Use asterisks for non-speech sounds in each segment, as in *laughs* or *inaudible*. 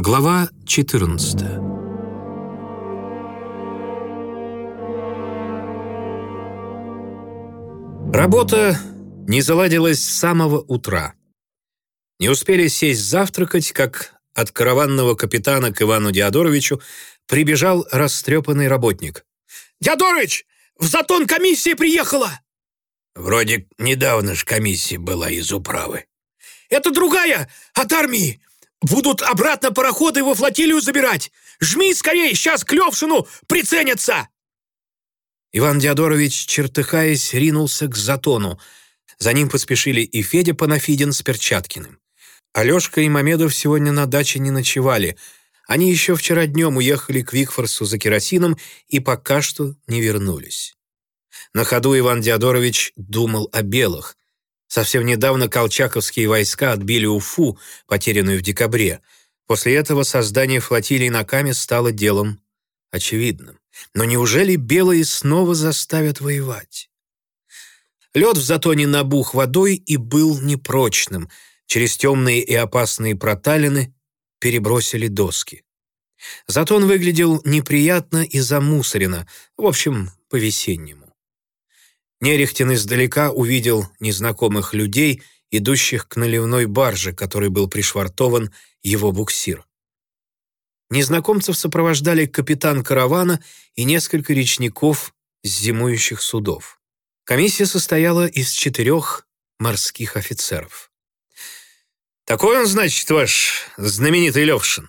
Глава 14 Работа не заладилась с самого утра. Не успели сесть завтракать, как от караванного капитана к Ивану Диадоровичу прибежал растрепанный работник. «Диадорович, в затон комиссия приехала!» «Вроде недавно ж комиссия была из управы». «Это другая, от армии. Будут обратно пароходы во флотилию забирать. Жми скорее, сейчас к Левшину приценятся!» Иван Диадорович, чертыхаясь, ринулся к затону. За ним поспешили и Федя Панафидин с Перчаткиным. Алешка и Мамедов сегодня на даче не ночевали. Они еще вчера днем уехали к Викфорсу за керосином и пока что не вернулись. На ходу Иван Диадорович думал о белых. Совсем недавно колчаковские войска отбили Уфу, потерянную в декабре. После этого создание флотилии на Каме стало делом очевидным. Но неужели белые снова заставят воевать? Лед в затоне набух водой и был непрочным. Через темные и опасные проталины перебросили доски. Затон выглядел неприятно и замусорено, в общем, по-весеннему. Нерехтин издалека увидел незнакомых людей, идущих к наливной барже, которой был пришвартован его буксир. Незнакомцев сопровождали капитан каравана и несколько речников с зимующих судов. Комиссия состояла из четырех морских офицеров. «Такой он, значит, ваш знаменитый Левшин?»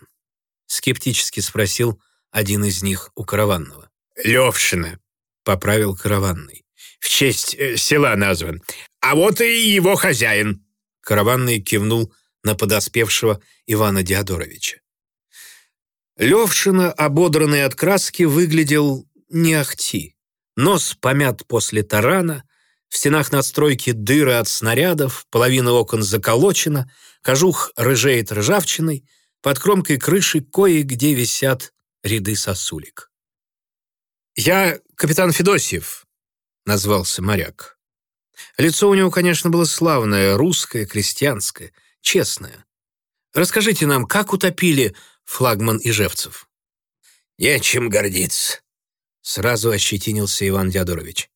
скептически спросил один из них у караванного. «Левшина», — поправил караванный в честь э, села назван. А вот и его хозяин». Караванный кивнул на подоспевшего Ивана Диадоровича. Левшина, ободранный от краски, выглядел не ахти. Нос помят после тарана, в стенах надстройки дыры от снарядов, половина окон заколочена, кожух рыжеет ржавчиной, под кромкой крыши кое-где висят ряды сосулек. «Я капитан Федосьев», назвался моряк. Лицо у него, конечно, было славное, русское, крестьянское, честное. Расскажите нам, как утопили флагман Ижевцев? Нечем гордиться. Сразу ощетинился Иван Диадорович.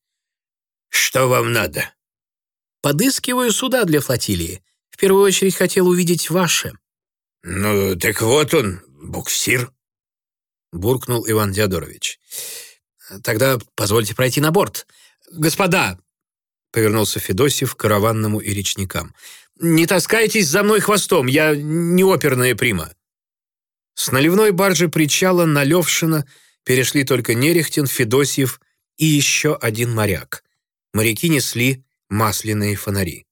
Что вам надо? Подыскиваю суда для флотилии. В первую очередь хотел увидеть ваше. Ну, так вот он, буксир. Буркнул Иван Диадорович. Тогда позвольте пройти на борт. «Господа!» — повернулся Федосев к караванному и речникам. «Не таскайтесь за мной хвостом, я не оперная прима». С наливной баржи причала на Левшина перешли только Нерехтин, Федосьев и еще один моряк. Моряки несли масляные фонари.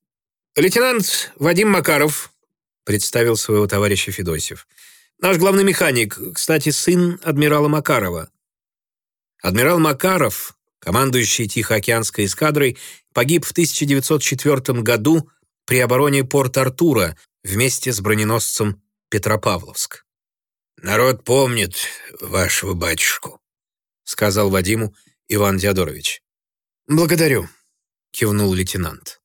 «Лейтенант Вадим Макаров», — представил своего товарища Федосьев. «Наш главный механик, кстати, сын адмирала Макарова». Адмирал Макаров командующий Тихоокеанской эскадрой, погиб в 1904 году при обороне Порт-Артура вместе с броненосцем Петропавловск. «Народ помнит вашего батюшку», — сказал Вадиму Иван Диадорович. «Благодарю», — кивнул лейтенант.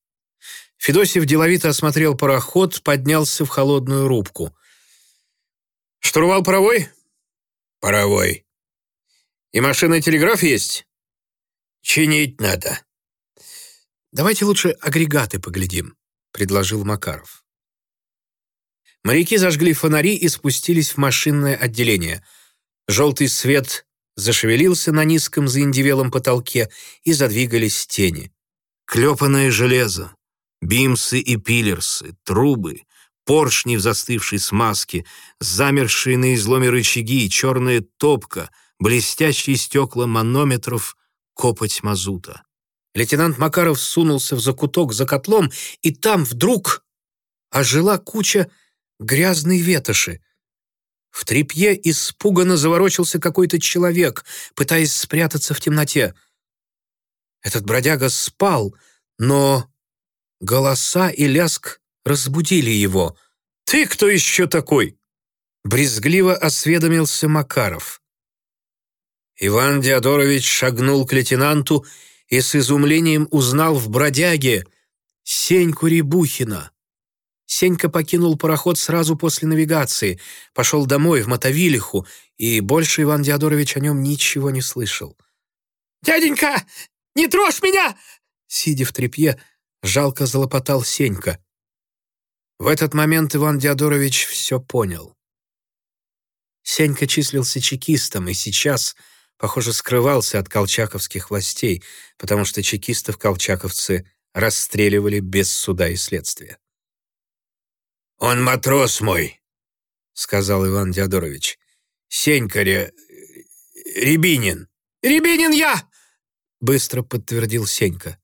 Федосев деловито осмотрел пароход, поднялся в холодную рубку. «Штурвал паровой?» «Паровой». «И машина и телеграф есть?» Чинить надо». «Давайте лучше агрегаты поглядим», — предложил Макаров. Моряки зажгли фонари и спустились в машинное отделение. Желтый свет зашевелился на низком заиндевелом потолке, и задвигались тени. Клепанное железо, бимсы и пилерсы, трубы, поршни в застывшей смазке, замершие на изломе рычаги, черная топка, блестящие стекла манометров, копоть мазута. Лейтенант Макаров сунулся в закуток за котлом, и там вдруг ожила куча грязной ветоши. В трепье испуганно заворочился какой-то человек, пытаясь спрятаться в темноте. Этот бродяга спал, но голоса и ляск разбудили его. «Ты кто еще такой?» Брезгливо осведомился Макаров. Иван Диадорович шагнул к лейтенанту и с изумлением узнал в бродяге Сеньку Рябухина. Сенька покинул пароход сразу после навигации, пошел домой, в Мотовилиху, и больше Иван Диадорович о нем ничего не слышал. «Дяденька, не трожь меня!» Сидя в тряпье, жалко залопотал Сенька. В этот момент Иван Диадорович все понял. Сенька числился чекистом и сейчас, похоже, скрывался от колчаковских властей, потому что чекистов колчаковцы расстреливали без суда и следствия. «Он матрос мой», — сказал Иван Диадорович. «Сенька Ре... Рябинин». «Рябинин я!» — быстро подтвердил Сенька.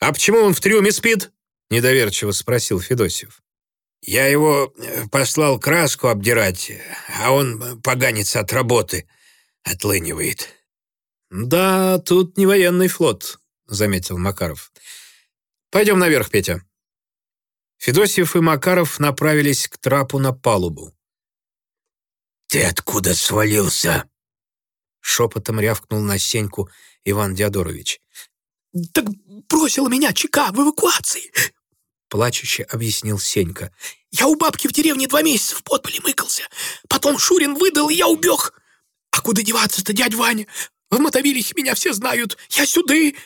«А почему он в трюме спит?» — недоверчиво спросил Федосев. Я его э, послал краску обдирать, а он, поганец от работы, отлынивает. «Да, тут не военный флот», — заметил Макаров. «Пойдем наверх, Петя». Федосьев и Макаров направились к трапу на палубу. «Ты откуда свалился?» Шепотом рявкнул на Сеньку Иван Диадорович. «Так бросила меня ЧК в эвакуации!» Плачуще объяснил Сенька. «Я у бабки в деревне два месяца в подполе мыкался. Потом Шурин выдал, и я убег. А куда деваться-то, дядь Ваня? В Мотовилихе меня все знают. Я сюды!»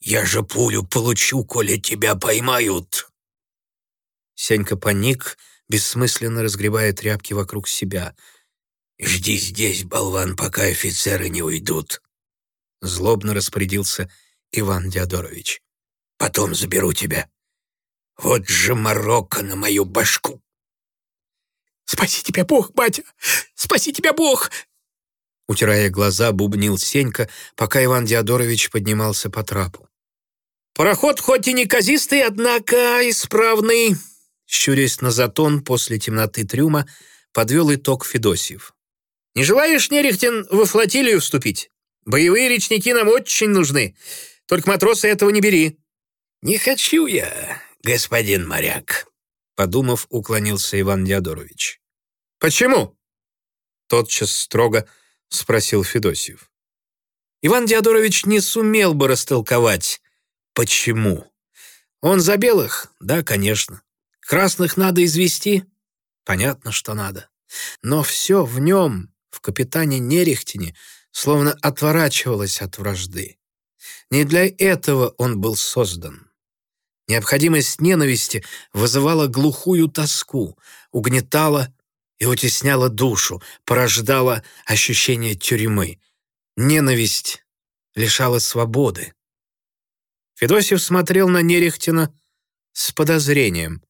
«Я же пулю получу, коли тебя поймают!» Сенька паник, бессмысленно разгребая тряпки вокруг себя. «Жди здесь, болван, пока офицеры не уйдут!» Злобно распорядился Иван Диадорович. «Потом заберу тебя!» Вот же морока на мою башку!» «Спаси тебя Бог, батя! Спаси тебя Бог!» Утирая глаза, бубнил Сенька, пока Иван Диадорович поднимался по трапу. «Пароход хоть и неказистый, однако исправный!» Щурясь на затон после темноты трюма, подвел итог Федосьев. «Не желаешь, Нерехтин, во флотилию вступить? Боевые речники нам очень нужны. Только матросы этого не бери». «Не хочу я господин моряк», — подумав, уклонился Иван Диадорович. «Почему?» — тотчас строго спросил Федосьев. Иван Диадорович не сумел бы растолковать, почему. Он за белых? Да, конечно. Красных надо извести? Понятно, что надо. Но все в нем, в капитане Нерехтине, словно отворачивалось от вражды. Не для этого он был создан. Необходимость ненависти вызывала глухую тоску, угнетала и утесняла душу, порождала ощущение тюрьмы. Ненависть лишала свободы. Федосев смотрел на Нерехтина с подозрением.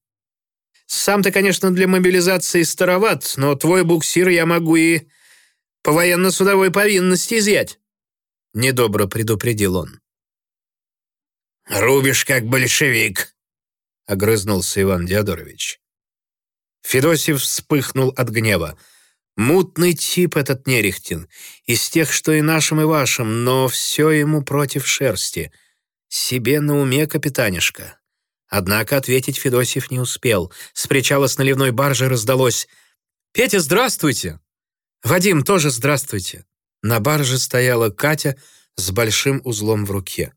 «Сам ты, конечно, для мобилизации староват, но твой буксир я могу и по военно-судовой повинности изъять», — недобро предупредил он. «Рубишь, как большевик», — огрызнулся Иван Диадорович. Федосев вспыхнул от гнева. Мутный тип этот Нерехтин, из тех, что и нашим, и вашим, но все ему против шерсти. Себе на уме, капитанишка. Однако ответить Федосев не успел. С причала с наливной баржи раздалось «Петя, здравствуйте!» «Вадим, тоже здравствуйте!» На барже стояла Катя с большим узлом в руке.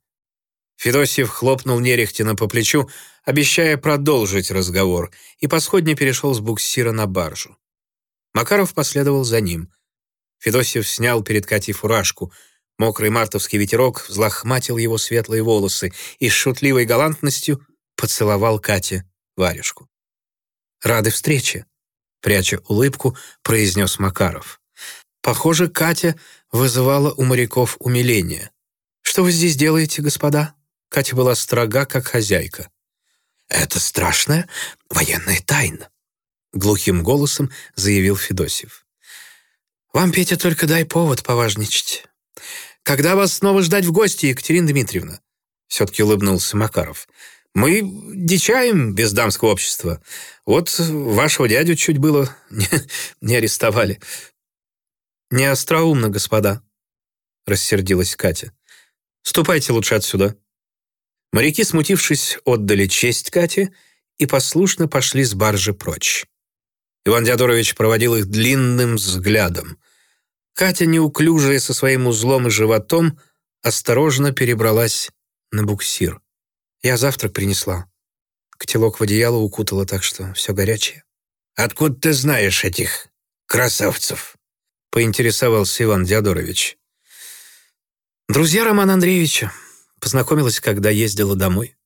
Федосьев хлопнул Нерехтина по плечу, обещая продолжить разговор, и по сходне перешел с буксира на баржу. Макаров последовал за ним. Федосьев снял перед Катей фуражку. Мокрый мартовский ветерок взлохматил его светлые волосы и с шутливой галантностью поцеловал Кате варежку. «Рады встрече», — пряча улыбку, произнес Макаров. Похоже, Катя вызывала у моряков умиление. «Что вы здесь делаете, господа?» Катя была строга, как хозяйка. «Это страшная военная тайна», — глухим голосом заявил Федосев. «Вам, Петя, только дай повод поважничать. Когда вас снова ждать в гости, Екатерина Дмитриевна?» Все-таки улыбнулся Макаров. «Мы дичаем без дамского общества. Вот вашего дядю чуть было *laughs* не, не арестовали». «Не остроумно, господа», — рассердилась Катя. «Ступайте лучше отсюда». Моряки, смутившись, отдали честь Кате и послушно пошли с баржи прочь. Иван Диадорович проводил их длинным взглядом. Катя, неуклюжая со своим узлом и животом, осторожно перебралась на буксир. «Я завтрак принесла». Котелок в одеяло укутало так, что все горячее. «Откуда ты знаешь этих красавцев?» — поинтересовался Иван Диадорович. «Друзья Романа Андреевича. Познакомилась, когда ездила домой».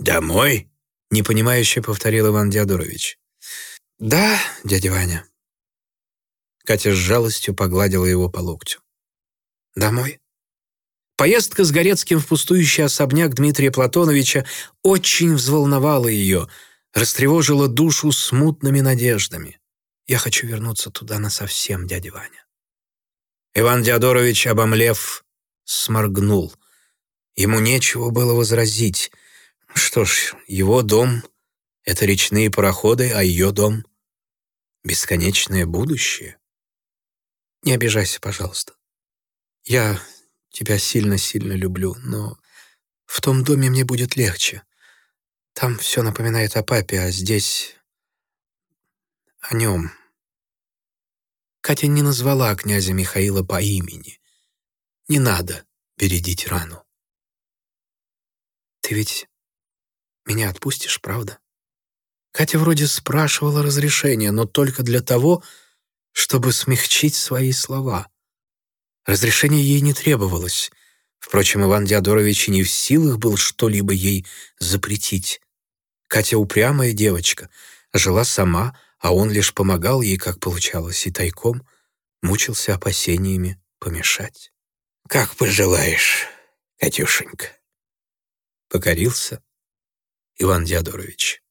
«Домой?» — непонимающе повторил Иван Диадорович. «Да, дядя Ваня». Катя с жалостью погладила его по локтю. «Домой?» Поездка с Горецким в пустующий особняк Дмитрия Платоновича очень взволновала ее, растревожила душу смутными надеждами. «Я хочу вернуться туда насовсем, дядя Ваня». Иван Диадорович, обомлев, сморгнул. Ему нечего было возразить. Что ж, его дом — это речные пароходы, а ее дом — бесконечное будущее. Не обижайся, пожалуйста. Я тебя сильно-сильно люблю, но в том доме мне будет легче. Там все напоминает о папе, а здесь о нем. Катя не назвала князя Михаила по имени. Не надо бередить рану. Ты ведь меня отпустишь, правда? Катя вроде спрашивала разрешения, но только для того, чтобы смягчить свои слова. Разрешения ей не требовалось. Впрочем, Иван Диадорович и не в силах был что-либо ей запретить. Катя упрямая девочка, жила сама, а он лишь помогал ей, как получалось, и тайком мучился опасениями помешать. «Как пожелаешь, Катюшенька», — покорился Иван Диадорович.